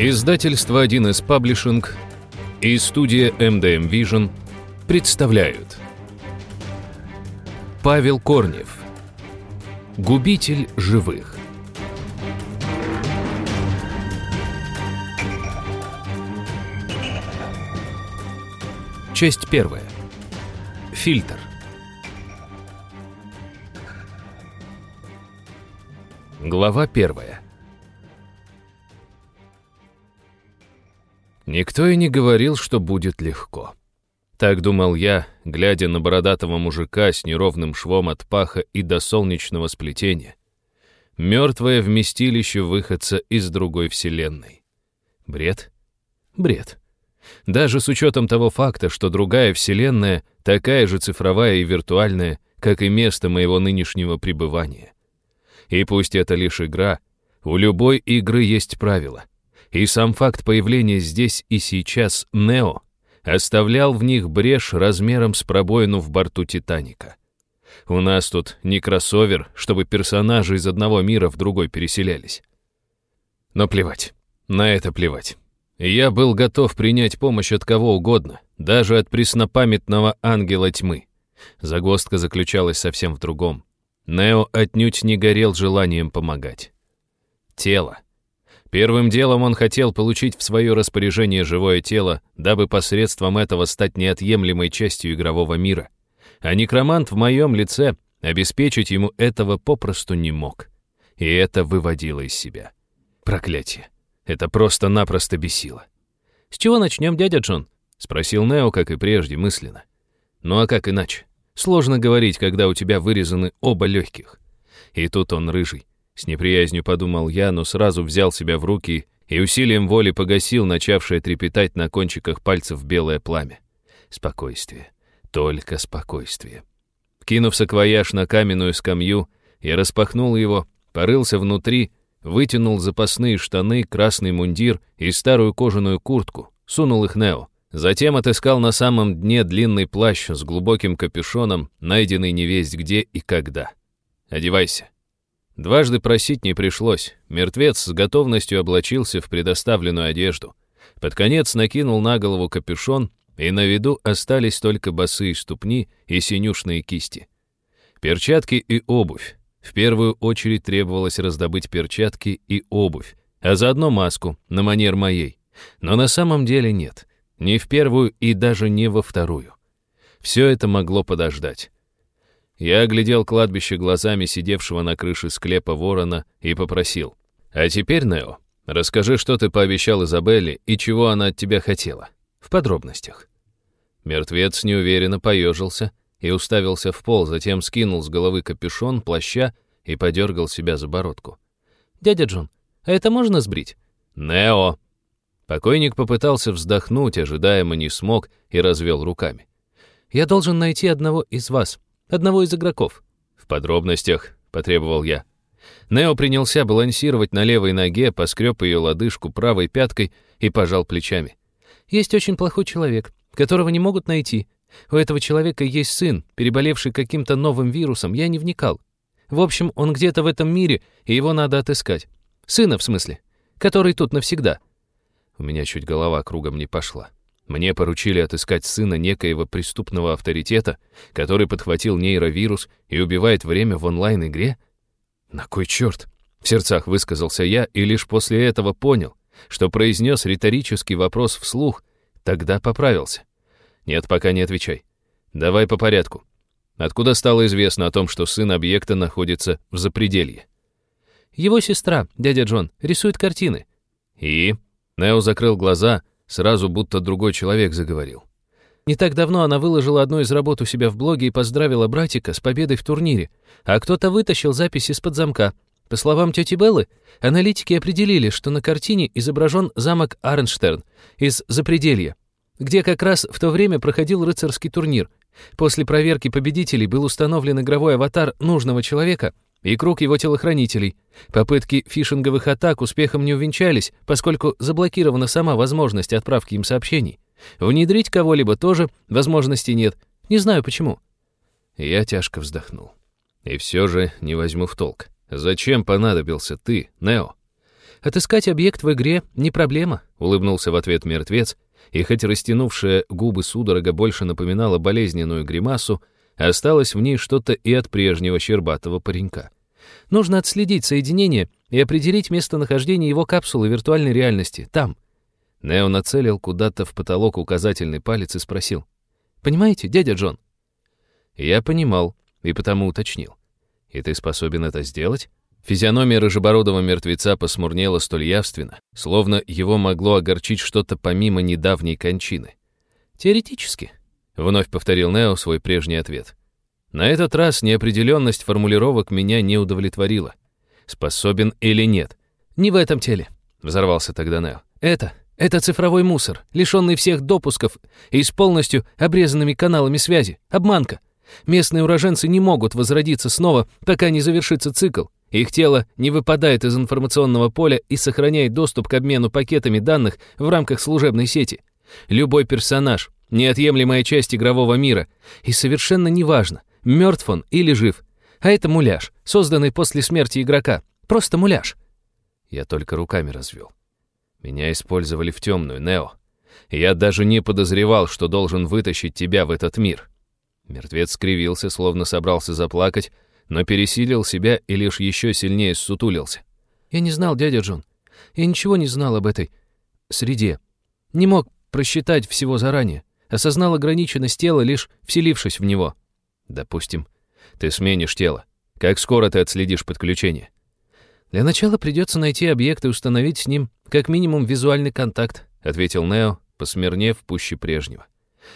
Издательство 1С Паблишинг и студия MDM Vision представляют Павел Корнев Губитель живых Часть первая. Фильтр. Глава первая. Никто и не говорил, что будет легко. Так думал я, глядя на бородатого мужика с неровным швом от паха и до солнечного сплетения. Мертвое вместилище выходца из другой вселенной. Бред? Бред. Даже с учетом того факта, что другая вселенная такая же цифровая и виртуальная, как и место моего нынешнего пребывания. И пусть это лишь игра, у любой игры есть правила — и сам факт появления здесь и сейчас Нео оставлял в них брешь размером с пробоину в борту Титаника. У нас тут не кроссовер, чтобы персонажи из одного мира в другой переселялись. Но плевать. На это плевать. Я был готов принять помощь от кого угодно, даже от преснопамятного ангела тьмы. Загвоздка заключалась совсем в другом. Нео отнюдь не горел желанием помогать. Тело. Первым делом он хотел получить в свое распоряжение живое тело, дабы посредством этого стать неотъемлемой частью игрового мира. А некромант в моем лице обеспечить ему этого попросту не мог. И это выводило из себя. Проклятие. Это просто-напросто бесило. «С чего начнем, дядя Джон?» — спросил Нео, как и прежде, мысленно. «Ну а как иначе? Сложно говорить, когда у тебя вырезаны оба легких». И тут он рыжий. С неприязнью подумал я, но сразу взял себя в руки и усилием воли погасил начавшее трепетать на кончиках пальцев белое пламя. Спокойствие. Только спокойствие. Кинув саквояж на каменную скамью, я распахнул его, порылся внутри, вытянул запасные штаны, красный мундир и старую кожаную куртку, сунул их Нео. Затем отыскал на самом дне длинный плащ с глубоким капюшоном, найденный невесть где и когда. «Одевайся», Дважды просить не пришлось. Мертвец с готовностью облачился в предоставленную одежду. Под конец накинул на голову капюшон, и на виду остались только босые ступни и синюшные кисти. Перчатки и обувь. В первую очередь требовалось раздобыть перчатки и обувь, а заодно маску, на манер моей. Но на самом деле нет. Ни в первую и даже не во вторую. Все это могло подождать. Я оглядел кладбище глазами сидевшего на крыше склепа ворона и попросил. «А теперь, Нео, расскажи, что ты пообещал Изабелле и чего она от тебя хотела. В подробностях». Мертвец неуверенно поежился и уставился в пол, затем скинул с головы капюшон, плаща и подергал себя за бородку. «Дядя Джон, а это можно сбрить?» «Нео!» Покойник попытался вздохнуть, ожидаемо не смог и развел руками. «Я должен найти одного из вас», одного из игроков. В подробностях потребовал я. Нео принялся балансировать на левой ноге, поскреб ее лодыжку правой пяткой и пожал плечами. «Есть очень плохой человек, которого не могут найти. У этого человека есть сын, переболевший каким-то новым вирусом, я не вникал. В общем, он где-то в этом мире, и его надо отыскать. Сына, в смысле, который тут навсегда». У меня чуть голова кругом не пошла. Мне поручили отыскать сына некоего преступного авторитета, который подхватил нейровирус и убивает время в онлайн-игре? На кой черт? В сердцах высказался я и лишь после этого понял, что произнес риторический вопрос вслух, тогда поправился. Нет, пока не отвечай. Давай по порядку. Откуда стало известно о том, что сын объекта находится в запределье? Его сестра, дядя Джон, рисует картины. И? Нео закрыл глаза, Сразу будто другой человек заговорил. Не так давно она выложила одну из работ у себя в блоге и поздравила братика с победой в турнире, а кто-то вытащил запись из-под замка. По словам тети Беллы, аналитики определили, что на картине изображен замок Арнштерн из Запределья, где как раз в то время проходил рыцарский турнир. После проверки победителей был установлен игровой аватар нужного человека — и круг его телохранителей. Попытки фишинговых атак успехом не увенчались, поскольку заблокирована сама возможность отправки им сообщений. Внедрить кого-либо тоже возможности нет. Не знаю почему. Я тяжко вздохнул. И все же не возьму в толк. Зачем понадобился ты, Нео? Отыскать объект в игре не проблема, улыбнулся в ответ мертвец, и хоть растянувшая губы судорога больше напоминала болезненную гримасу, Осталось в ней что-то и от прежнего щербатого паренька. Нужно отследить соединение и определить местонахождение его капсулы виртуальной реальности. Там. Нео нацелил куда-то в потолок указательный палец и спросил. «Понимаете, дядя Джон?» Я понимал и потому уточнил. «И ты способен это сделать?» Физиономия рыжебородого мертвеца посмурнела столь явственно, словно его могло огорчить что-то помимо недавней кончины. «Теоретически», Вновь повторил Нео свой прежний ответ. На этот раз неопределенность формулировок меня не удовлетворила. Способен или нет? Не в этом теле, взорвался тогда Нео. Это, это цифровой мусор, лишенный всех допусков и с полностью обрезанными каналами связи. Обманка. Местные уроженцы не могут возродиться снова, пока не завершится цикл. Их тело не выпадает из информационного поля и сохраняет доступ к обмену пакетами данных в рамках служебной сети. Любой персонаж, неотъемлемая часть игрового мира, и совершенно неважно, мертв он или жив. А это муляж, созданный после смерти игрока. Просто муляж. Я только руками развел. Меня использовали в темную, Нео. Я даже не подозревал, что должен вытащить тебя в этот мир. Мертвец скривился, словно собрался заплакать, но пересилил себя и лишь еще сильнее ссутулился. Я не знал, дядя Джон. Я ничего не знал об этой среде. Не мог просчитать всего заранее осознал ограниченность тела, лишь вселившись в него. Допустим, ты сменишь тело. Как скоро ты отследишь подключение? Для начала придется найти объект и установить с ним как минимум визуальный контакт, ответил Нео, посмирнев пуще прежнего.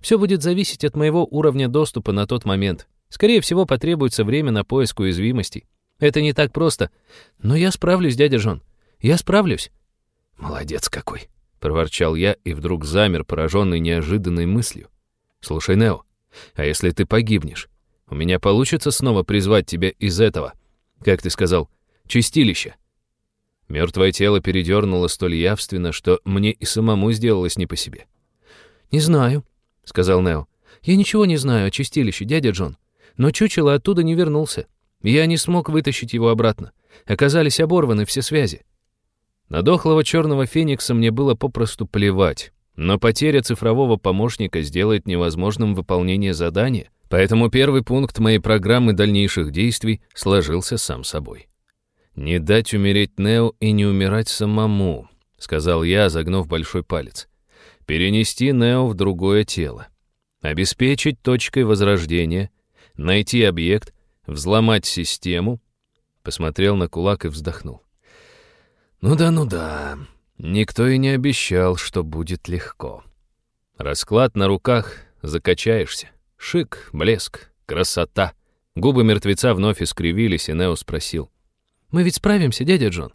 Все будет зависеть от моего уровня доступа на тот момент. Скорее всего, потребуется время на поиск уязвимостей. Это не так просто. Но я справлюсь, дядя Жон. Я справлюсь. Молодец какой, проворчал я и вдруг замер, пораженный неожиданной мыслью. «Слушай, Нео, а если ты погибнешь, у меня получится снова призвать тебя из этого, как ты сказал, чистилища?» Мертвое тело передернуло столь явственно, что мне и самому сделалось не по себе. «Не знаю», — сказал Нео. «Я ничего не знаю о чистилище, дядя Джон. Но чучело оттуда не вернулся. Я не смог вытащить его обратно. Оказались оборваны все связи. На дохлого черного феникса мне было попросту плевать, но потеря цифрового помощника сделает невозможным выполнение задания, поэтому первый пункт моей программы дальнейших действий сложился сам собой. «Не дать умереть Нео и не умирать самому», — сказал я, загнув большой палец. «Перенести Нео в другое тело. Обеспечить точкой возрождения. Найти объект. Взломать систему». Посмотрел на кулак и вздохнул. Ну да, ну да. Никто и не обещал, что будет легко. Расклад на руках, закачаешься. Шик, блеск, красота. Губы мертвеца вновь искривились, и Нео спросил. «Мы ведь справимся, дядя Джон?»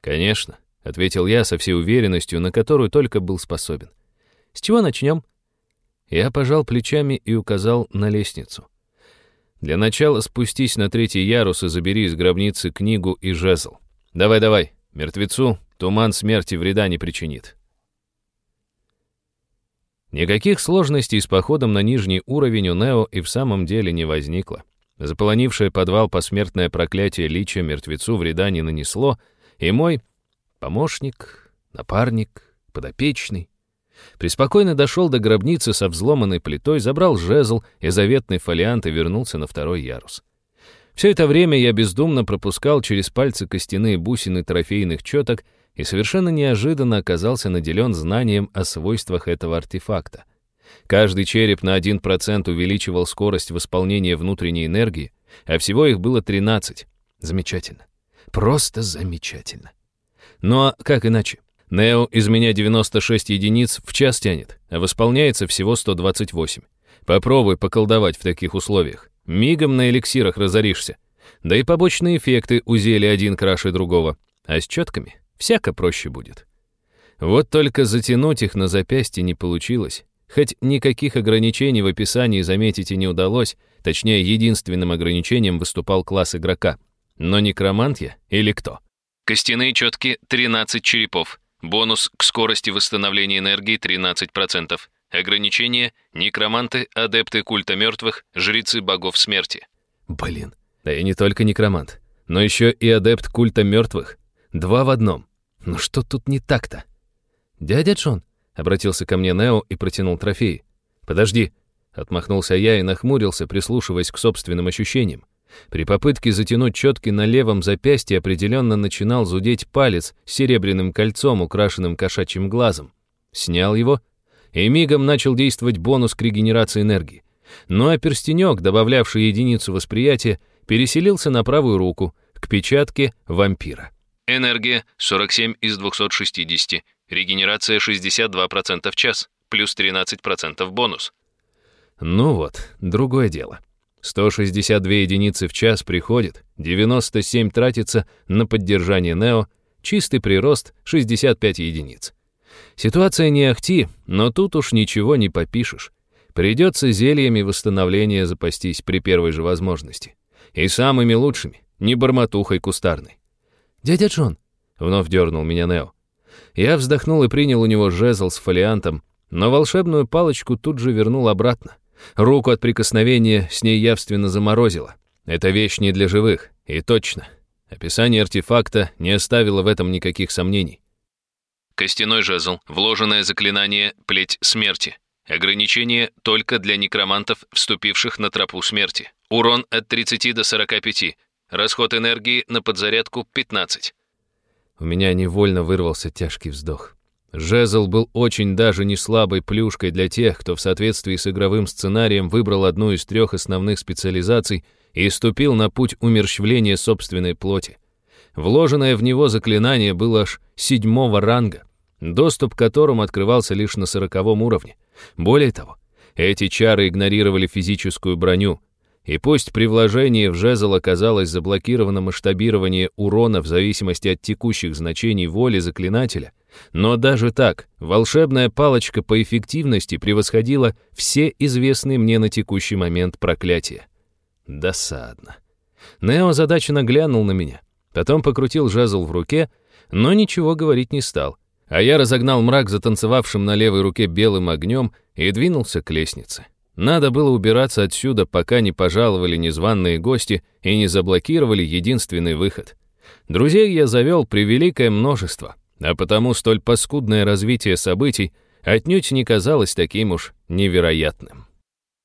«Конечно», — ответил я со всей уверенностью, на которую только был способен. «С чего начнем?» Я пожал плечами и указал на лестницу. «Для начала спустись на третий ярус и забери из гробницы книгу и жезл. Давай-давай, Мертвецу туман смерти вреда не причинит. Никаких сложностей с походом на нижний уровень у Нео и в самом деле не возникло. Заполонившее подвал посмертное проклятие лича мертвецу вреда не нанесло, и мой помощник, напарник, подопечный Преспокойно дошел до гробницы со взломанной плитой, забрал жезл и заветный фолиант и вернулся на второй ярус. Все это время я бездумно пропускал через пальцы костяные бусины трофейных четок и совершенно неожиданно оказался наделен знанием о свойствах этого артефакта. Каждый череп на 1% увеличивал скорость восполнения внутренней энергии, а всего их было 13. Замечательно. Просто замечательно. Ну а как иначе? Нео из меня 96 единиц в час тянет, а восполняется всего 128. Попробуй поколдовать в таких условиях. Мигом на эликсирах разоришься. Да и побочные эффекты у зелья один краше другого. А с четками всяко проще будет. Вот только затянуть их на запястье не получилось. Хоть никаких ограничений в описании заметить и не удалось, точнее, единственным ограничением выступал класс игрока. Но некромант я или кто? Костяные четки 13 черепов. Бонус к скорости восстановления энергии 13%. Ограничение — некроманты, адепты культа мертвых, жрецы богов смерти. Блин, да я не только некромант, но еще и адепт культа мертвых. Два в одном. Ну что тут не так-то? «Дядя Джон», — обратился ко мне Нео и протянул трофеи. «Подожди», — отмахнулся я и нахмурился, прислушиваясь к собственным ощущениям. При попытке затянуть четки на левом запястье определенно начинал зудеть палец с серебряным кольцом, украшенным кошачьим глазом. Снял его — и мигом начал действовать бонус к регенерации энергии. Ну а перстенек, добавлявший единицу восприятия, переселился на правую руку, к печатке вампира. Энергия 47 из 260, регенерация 62% в час, плюс 13% бонус. Ну вот, другое дело. 162 единицы в час приходит, 97 тратится на поддержание Нео, чистый прирост 65 единиц. Ситуация не ахти, но тут уж ничего не попишешь. Придется зельями восстановления запастись при первой же возможности. И самыми лучшими, не бормотухой кустарной. «Дядя Джон!» — вновь дернул меня Нео. Я вздохнул и принял у него жезл с фолиантом, но волшебную палочку тут же вернул обратно. Руку от прикосновения с ней явственно заморозило. Это вещь не для живых, и точно. Описание артефакта не оставило в этом никаких сомнений. Костяной жезл, вложенное заклинание «Плеть смерти». Ограничение только для некромантов, вступивших на тропу смерти. Урон от 30 до 45. Расход энергии на подзарядку 15. У меня невольно вырвался тяжкий вздох. Жезл был очень даже не слабой плюшкой для тех, кто в соответствии с игровым сценарием выбрал одну из трех основных специализаций и ступил на путь умерщвления собственной плоти. Вложенное в него заклинание было аж седьмого ранга доступ к которым открывался лишь на сороковом уровне. Более того, эти чары игнорировали физическую броню, и пусть при вложении в жезл оказалось заблокировано масштабирование урона в зависимости от текущих значений воли заклинателя, но даже так волшебная палочка по эффективности превосходила все известные мне на текущий момент проклятия. Досадно. Нео задачно глянул на меня, потом покрутил жезл в руке, но ничего говорить не стал — а я разогнал мрак затанцевавшим на левой руке белым огнем и двинулся к лестнице. Надо было убираться отсюда, пока не пожаловали незваные гости и не заблокировали единственный выход. Друзей я завел превеликое множество, а потому столь паскудное развитие событий отнюдь не казалось таким уж невероятным.